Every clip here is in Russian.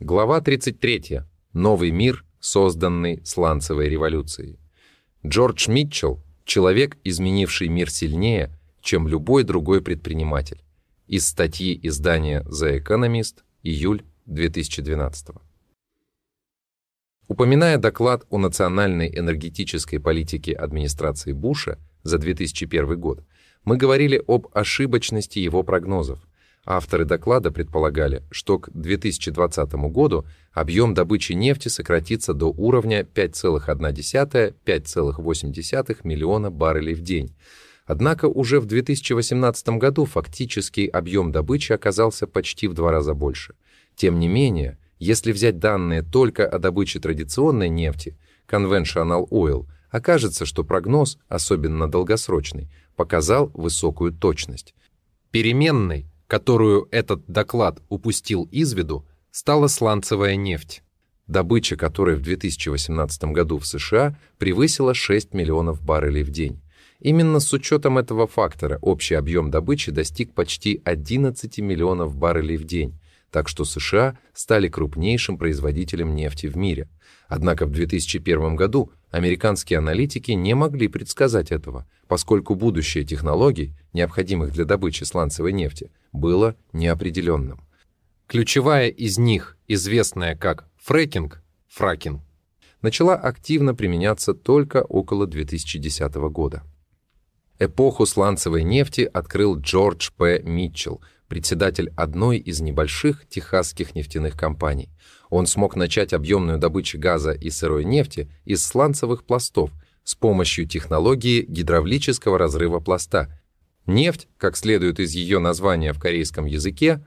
Глава 33. Новый мир, созданный сланцевой революцией. Джордж Митчелл – человек, изменивший мир сильнее, чем любой другой предприниматель. Из статьи издания The Economist, июль 2012. Упоминая доклад о национальной энергетической политике администрации Буша за 2001 год, мы говорили об ошибочности его прогнозов, Авторы доклада предполагали, что к 2020 году объем добычи нефти сократится до уровня 5,1-5,8 миллиона баррелей в день. Однако уже в 2018 году фактический объем добычи оказался почти в два раза больше. Тем не менее, если взять данные только о добыче традиционной нефти, conventional oil, окажется, что прогноз, особенно долгосрочный, показал высокую точность. Переменной которую этот доклад упустил из виду, стала сланцевая нефть, добыча которой в 2018 году в США превысила 6 миллионов баррелей в день. Именно с учетом этого фактора общий объем добычи достиг почти 11 миллионов баррелей в день, так что США стали крупнейшим производителем нефти в мире. Однако в 2001 году американские аналитики не могли предсказать этого, поскольку будущее технологий, необходимых для добычи сланцевой нефти, было неопределенным. Ключевая из них, известная как фрекинг, фракинг, начала активно применяться только около 2010 года. Эпоху сланцевой нефти открыл Джордж П. Митчелл, председатель одной из небольших техасских нефтяных компаний. Он смог начать объемную добычу газа и сырой нефти из сланцевых пластов с помощью технологии гидравлического разрыва пласта. Нефть, как следует из ее названия в корейском языке,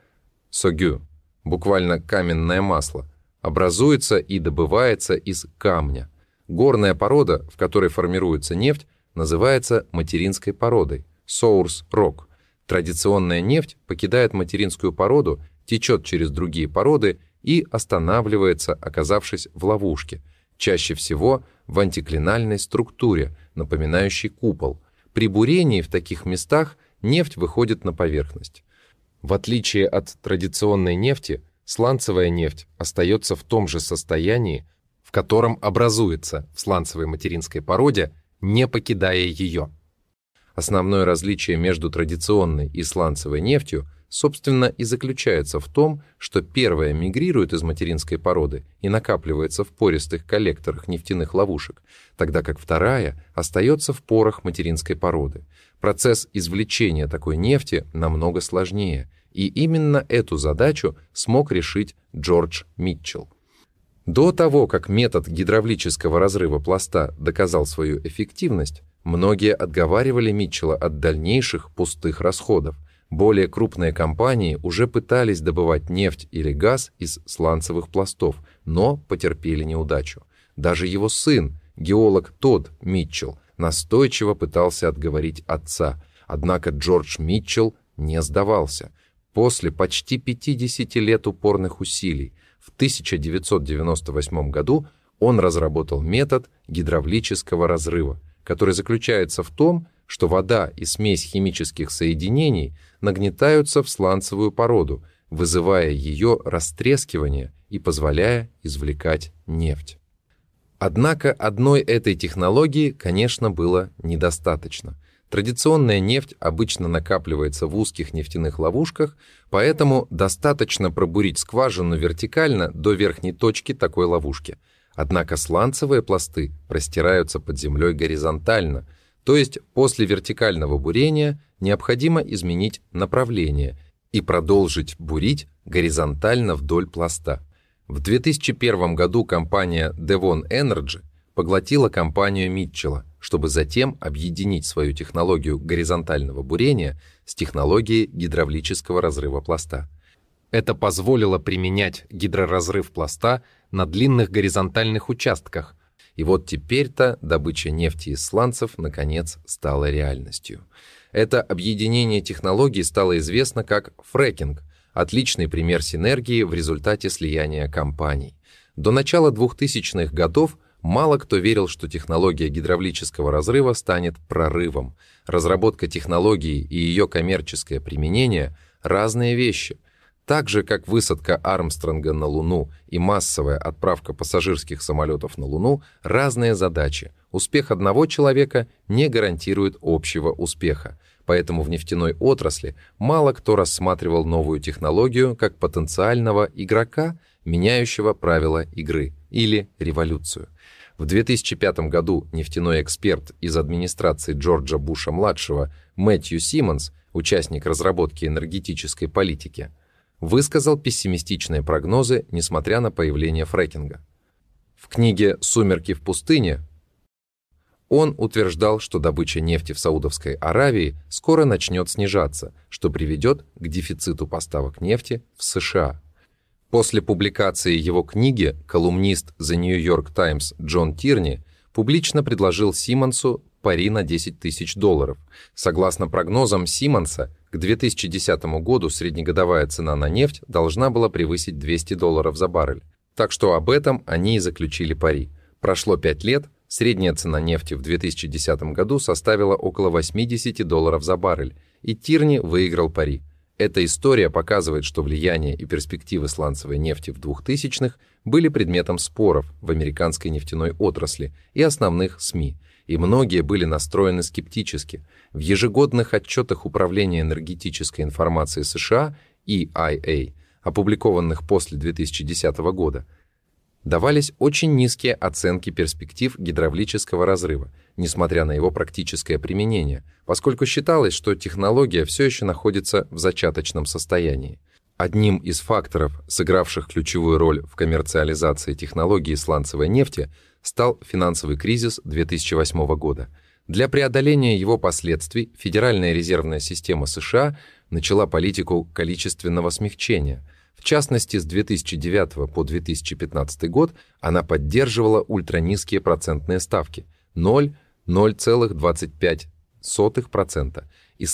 согю, буквально каменное масло, образуется и добывается из камня. Горная порода, в которой формируется нефть, называется материнской породой – source rock – Традиционная нефть покидает материнскую породу, течет через другие породы и останавливается, оказавшись в ловушке, чаще всего в антиклинальной структуре, напоминающей купол. При бурении в таких местах нефть выходит на поверхность. В отличие от традиционной нефти, сланцевая нефть остается в том же состоянии, в котором образуется в сланцевой материнской породе, не покидая ее. Основное различие между традиционной и сланцевой нефтью, собственно, и заключается в том, что первая мигрирует из материнской породы и накапливается в пористых коллекторах нефтяных ловушек, тогда как вторая остается в порах материнской породы. Процесс извлечения такой нефти намного сложнее, и именно эту задачу смог решить Джордж Митчелл. До того, как метод гидравлического разрыва пласта доказал свою эффективность, Многие отговаривали Митчелла от дальнейших пустых расходов. Более крупные компании уже пытались добывать нефть или газ из сланцевых пластов, но потерпели неудачу. Даже его сын, геолог Тодд Митчелл, настойчиво пытался отговорить отца, однако Джордж Митчелл не сдавался. После почти 50 лет упорных усилий в 1998 году он разработал метод гидравлического разрыва – который заключается в том, что вода и смесь химических соединений нагнетаются в сланцевую породу, вызывая ее растрескивание и позволяя извлекать нефть. Однако одной этой технологии, конечно, было недостаточно. Традиционная нефть обычно накапливается в узких нефтяных ловушках, поэтому достаточно пробурить скважину вертикально до верхней точки такой ловушки – Однако сланцевые пласты простираются под землей горизонтально, то есть после вертикального бурения необходимо изменить направление и продолжить бурить горизонтально вдоль пласта. В 2001 году компания Devon Energy поглотила компанию Митчелла, чтобы затем объединить свою технологию горизонтального бурения с технологией гидравлического разрыва пласта. Это позволило применять гидроразрыв пласта на длинных горизонтальных участках. И вот теперь-то добыча нефти из сланцев наконец стала реальностью. Это объединение технологий стало известно как фрекинг, отличный пример синергии в результате слияния компаний. До начала 2000-х годов мало кто верил, что технология гидравлического разрыва станет прорывом. Разработка технологии и ее коммерческое применение – разные вещи – Так же, как высадка Армстронга на Луну и массовая отправка пассажирских самолетов на Луну – разные задачи. Успех одного человека не гарантирует общего успеха. Поэтому в нефтяной отрасли мало кто рассматривал новую технологию как потенциального игрока, меняющего правила игры, или революцию. В 2005 году нефтяной эксперт из администрации Джорджа Буша-младшего Мэтью Симмонс, участник разработки энергетической политики, высказал пессимистичные прогнозы, несмотря на появление фрекинга. В книге «Сумерки в пустыне» он утверждал, что добыча нефти в Саудовской Аравии скоро начнет снижаться, что приведет к дефициту поставок нефти в США. После публикации его книги колумнист The New York Times Джон Тирни публично предложил Симмонсу пари на 10 тысяч долларов. Согласно прогнозам Симмонса, к 2010 году среднегодовая цена на нефть должна была превысить 200 долларов за баррель. Так что об этом они и заключили пари. Прошло 5 лет, средняя цена нефти в 2010 году составила около 80 долларов за баррель, и Тирни выиграл пари. Эта история показывает, что влияние и перспективы сланцевой нефти в 2000-х были предметом споров в американской нефтяной отрасли и основных СМИ – и многие были настроены скептически. В ежегодных отчетах Управления энергетической информации США EIA, опубликованных после 2010 года, давались очень низкие оценки перспектив гидравлического разрыва, несмотря на его практическое применение, поскольку считалось, что технология все еще находится в зачаточном состоянии. Одним из факторов, сыгравших ключевую роль в коммерциализации технологии сланцевой нефти, стал финансовый кризис 2008 года. Для преодоления его последствий Федеральная резервная система США начала политику количественного смягчения. В частности, с 2009 по 2015 год она поддерживала ультранизкие процентные ставки 0, 0,25%. И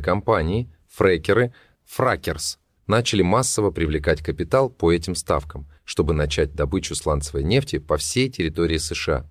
компании, фрекеры, фракерс, начали массово привлекать капитал по этим ставкам – чтобы начать добычу сланцевой нефти по всей территории США.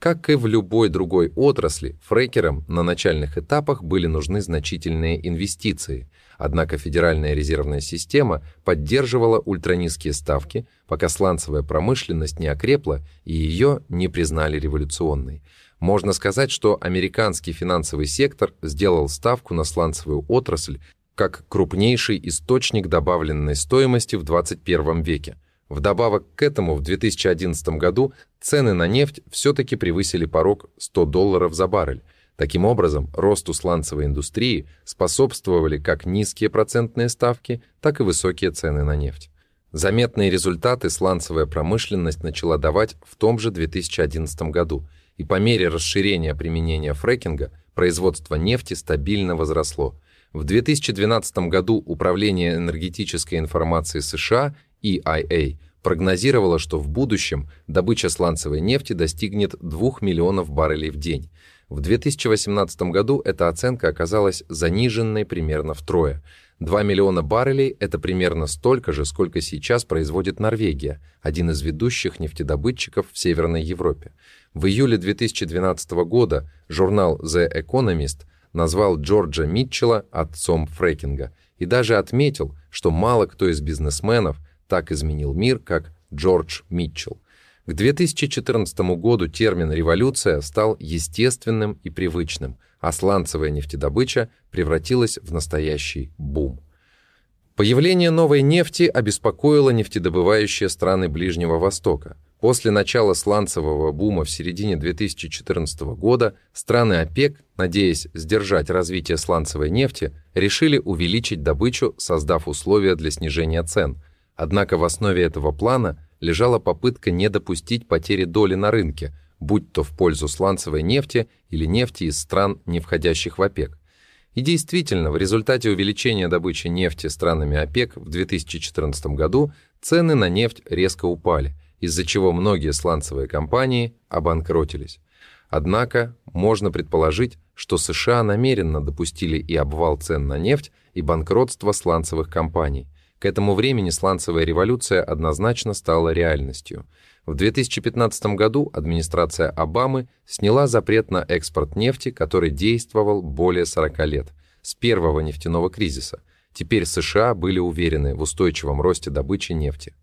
Как и в любой другой отрасли, фрекерам на начальных этапах были нужны значительные инвестиции, однако Федеральная резервная система поддерживала ультранизкие ставки, пока сланцевая промышленность не окрепла и ее не признали революционной. Можно сказать, что американский финансовый сектор сделал ставку на сланцевую отрасль как крупнейший источник добавленной стоимости в 21 веке – Вдобавок к этому в 2011 году цены на нефть все-таки превысили порог 100 долларов за баррель. Таким образом, росту сланцевой индустрии способствовали как низкие процентные ставки, так и высокие цены на нефть. Заметные результаты сланцевая промышленность начала давать в том же 2011 году, и по мере расширения применения фрекинга производство нефти стабильно возросло. В 2012 году Управление энергетической информации США EIA прогнозировала, что в будущем добыча сланцевой нефти достигнет 2 миллионов баррелей в день. В 2018 году эта оценка оказалась заниженной примерно втрое. 2 миллиона баррелей – это примерно столько же, сколько сейчас производит Норвегия, один из ведущих нефтедобытчиков в Северной Европе. В июле 2012 года журнал The Economist назвал Джорджа Митчелла отцом фрекинга и даже отметил, что мало кто из бизнесменов – так изменил мир, как Джордж Митчелл. К 2014 году термин «революция» стал естественным и привычным, а сланцевая нефтедобыча превратилась в настоящий бум. Появление новой нефти обеспокоило нефтедобывающие страны Ближнего Востока. После начала сланцевого бума в середине 2014 года страны ОПЕК, надеясь сдержать развитие сланцевой нефти, решили увеличить добычу, создав условия для снижения цен – Однако в основе этого плана лежала попытка не допустить потери доли на рынке, будь то в пользу сланцевой нефти или нефти из стран, не входящих в ОПЕК. И действительно, в результате увеличения добычи нефти странами ОПЕК в 2014 году цены на нефть резко упали, из-за чего многие сланцевые компании обанкротились. Однако можно предположить, что США намеренно допустили и обвал цен на нефть, и банкротство сланцевых компаний – к этому времени сланцевая революция однозначно стала реальностью. В 2015 году администрация Обамы сняла запрет на экспорт нефти, который действовал более 40 лет, с первого нефтяного кризиса. Теперь США были уверены в устойчивом росте добычи нефти.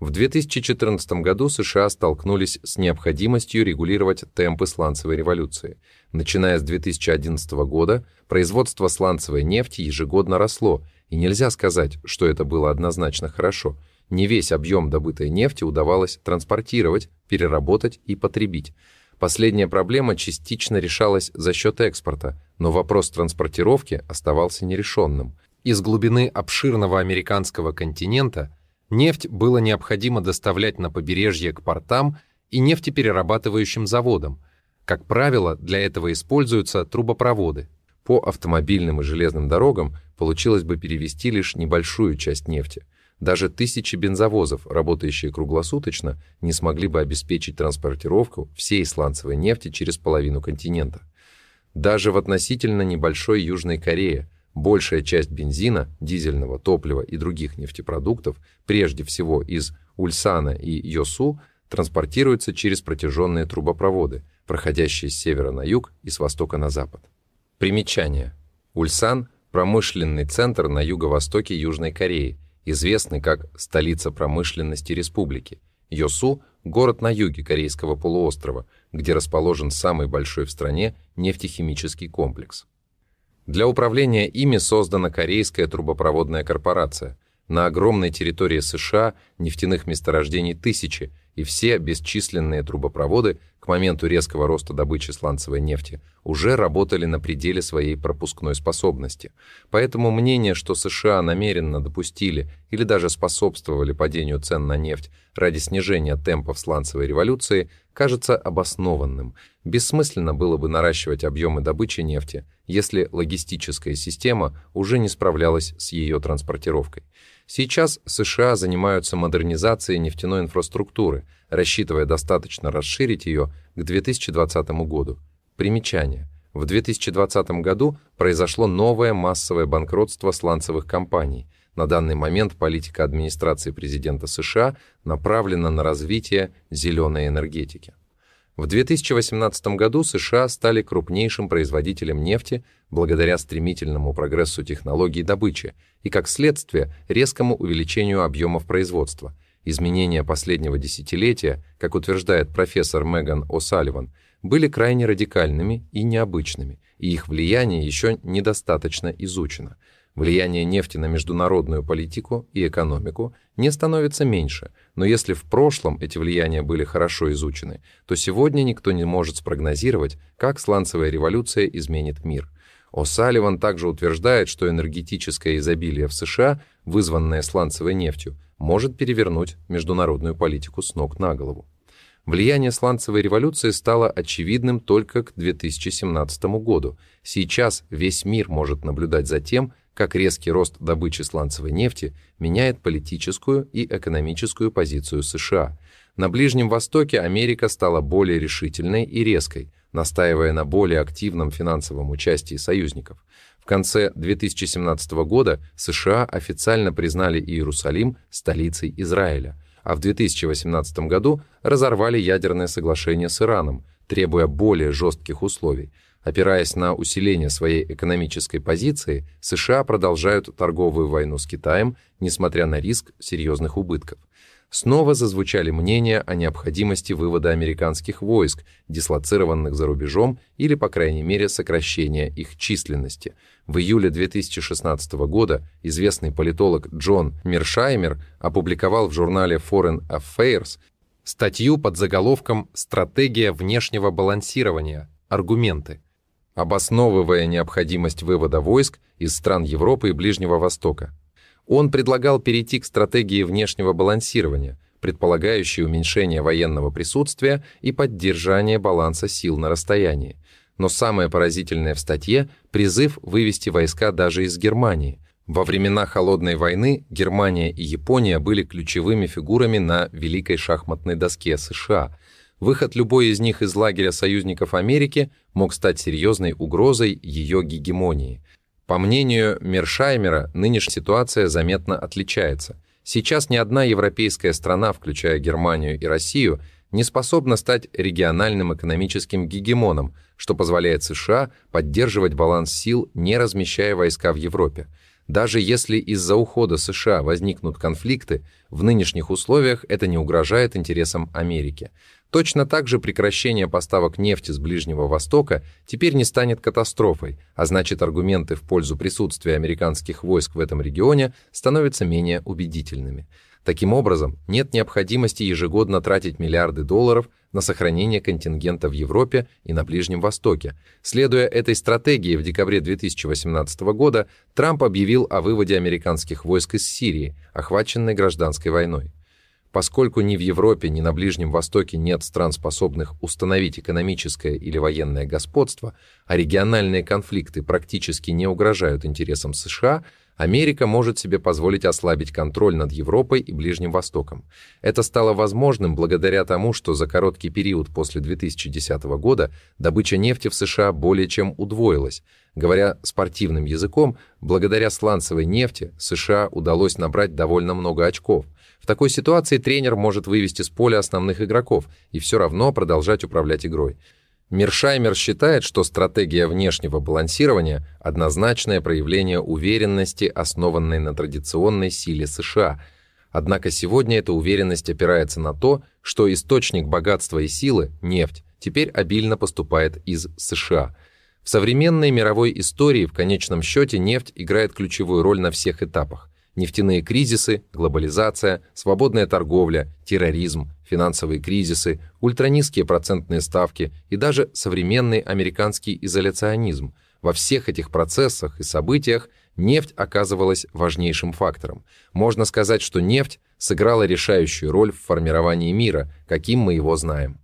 В 2014 году США столкнулись с необходимостью регулировать темпы сланцевой революции. Начиная с 2011 года производство сланцевой нефти ежегодно росло, и нельзя сказать, что это было однозначно хорошо. Не весь объем добытой нефти удавалось транспортировать, переработать и потребить. Последняя проблема частично решалась за счет экспорта, но вопрос транспортировки оставался нерешенным. Из глубины обширного американского континента нефть было необходимо доставлять на побережье к портам и нефтеперерабатывающим заводам. Как правило, для этого используются трубопроводы. По автомобильным и железным дорогам получилось бы перевести лишь небольшую часть нефти. Даже тысячи бензовозов, работающие круглосуточно, не смогли бы обеспечить транспортировку всей сланцевой нефти через половину континента. Даже в относительно небольшой Южной Корее большая часть бензина, дизельного топлива и других нефтепродуктов, прежде всего из Ульсана и Йосу, транспортируется через протяженные трубопроводы, проходящие с севера на юг и с востока на запад. Примечание. Ульсан – промышленный центр на юго-востоке Южной Кореи, известный как столица промышленности республики. Йосу – город на юге Корейского полуострова, где расположен самый большой в стране нефтехимический комплекс. Для управления ими создана Корейская трубопроводная корпорация. На огромной территории США нефтяных месторождений тысячи, и все бесчисленные трубопроводы к моменту резкого роста добычи сланцевой нефти уже работали на пределе своей пропускной способности. Поэтому мнение, что США намеренно допустили или даже способствовали падению цен на нефть ради снижения темпов сланцевой революции, кажется обоснованным. Бессмысленно было бы наращивать объемы добычи нефти, если логистическая система уже не справлялась с ее транспортировкой. Сейчас США занимаются модернизацией нефтяной инфраструктуры, рассчитывая достаточно расширить ее к 2020 году. Примечание. В 2020 году произошло новое массовое банкротство сланцевых компаний. На данный момент политика администрации президента США направлена на развитие зеленой энергетики. В 2018 году США стали крупнейшим производителем нефти благодаря стремительному прогрессу технологий добычи и, как следствие, резкому увеличению объемов производства. Изменения последнего десятилетия, как утверждает профессор Меган О'Салливан, были крайне радикальными и необычными, и их влияние еще недостаточно изучено – Влияние нефти на международную политику и экономику не становится меньше, но если в прошлом эти влияния были хорошо изучены, то сегодня никто не может спрогнозировать, как сланцевая революция изменит мир. О'Салливан также утверждает, что энергетическое изобилие в США, вызванное сланцевой нефтью, может перевернуть международную политику с ног на голову. Влияние сланцевой революции стало очевидным только к 2017 году. Сейчас весь мир может наблюдать за тем, как резкий рост добычи сланцевой нефти меняет политическую и экономическую позицию США. На Ближнем Востоке Америка стала более решительной и резкой, настаивая на более активном финансовом участии союзников. Конце 2017 года США официально признали Иерусалим столицей Израиля, а в 2018 году разорвали ядерное соглашение с Ираном, требуя более жестких условий – Опираясь на усиление своей экономической позиции, США продолжают торговую войну с Китаем, несмотря на риск серьезных убытков. Снова зазвучали мнения о необходимости вывода американских войск, дислоцированных за рубежом, или, по крайней мере, сокращения их численности. В июле 2016 года известный политолог Джон Мершаймер опубликовал в журнале Foreign Affairs статью под заголовком «Стратегия внешнего балансирования. Аргументы», обосновывая необходимость вывода войск из стран Европы и Ближнего Востока. Он предлагал перейти к стратегии внешнего балансирования, предполагающей уменьшение военного присутствия и поддержание баланса сил на расстоянии. Но самое поразительное в статье – призыв вывести войска даже из Германии. Во времена Холодной войны Германия и Япония были ключевыми фигурами на великой шахматной доске США – Выход любой из них из лагеря союзников Америки мог стать серьезной угрозой ее гегемонии. По мнению Мершаймера, нынешняя ситуация заметно отличается. Сейчас ни одна европейская страна, включая Германию и Россию, не способна стать региональным экономическим гегемоном, что позволяет США поддерживать баланс сил, не размещая войска в Европе. Даже если из-за ухода США возникнут конфликты, в нынешних условиях это не угрожает интересам Америки. Точно так же прекращение поставок нефти с Ближнего Востока теперь не станет катастрофой, а значит аргументы в пользу присутствия американских войск в этом регионе становятся менее убедительными. Таким образом, нет необходимости ежегодно тратить миллиарды долларов на сохранение контингента в Европе и на Ближнем Востоке. Следуя этой стратегии, в декабре 2018 года Трамп объявил о выводе американских войск из Сирии, охваченной гражданской войной. Поскольку ни в Европе, ни на Ближнем Востоке нет стран, способных установить экономическое или военное господство, а региональные конфликты практически не угрожают интересам США, Америка может себе позволить ослабить контроль над Европой и Ближним Востоком. Это стало возможным благодаря тому, что за короткий период после 2010 года добыча нефти в США более чем удвоилась. Говоря спортивным языком, благодаря сланцевой нефти США удалось набрать довольно много очков. В такой ситуации тренер может вывести с поля основных игроков и все равно продолжать управлять игрой. Миршаймер считает, что стратегия внешнего балансирования – однозначное проявление уверенности, основанной на традиционной силе США. Однако сегодня эта уверенность опирается на то, что источник богатства и силы – нефть – теперь обильно поступает из США. В современной мировой истории в конечном счете нефть играет ключевую роль на всех этапах нефтяные кризисы, глобализация, свободная торговля, терроризм, финансовые кризисы, ультранизкие процентные ставки и даже современный американский изоляционизм. Во всех этих процессах и событиях нефть оказывалась важнейшим фактором. Можно сказать, что нефть сыграла решающую роль в формировании мира, каким мы его знаем.